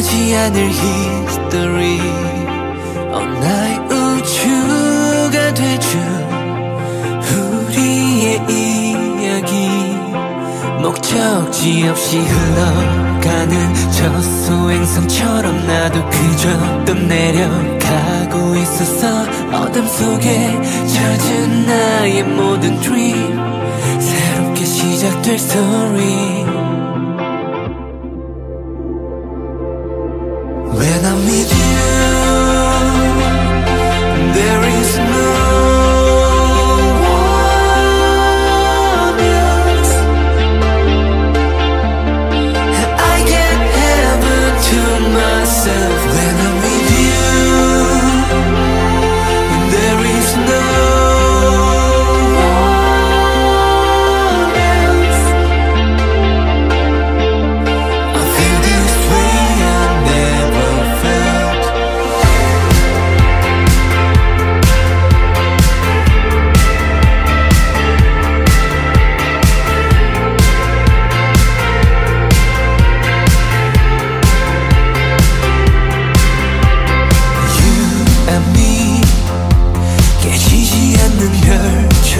끝나지 않을 history. 어, 나의 우주가 되준 우리의 이야기. 목적지 없이 흘러가는 저 소행성처럼 나도 그저 떠내려가고 있었어. 어둠 속에 젖은 나의 모든 dream. 새롭게 시작될 story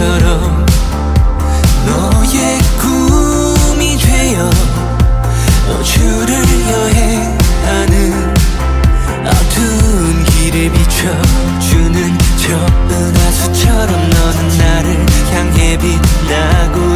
별처럼 너의 꿈이 되어 우주를 여행하는 어두운 길을 비춰주는 저 은하수처럼 너는 나를 향해 빛나고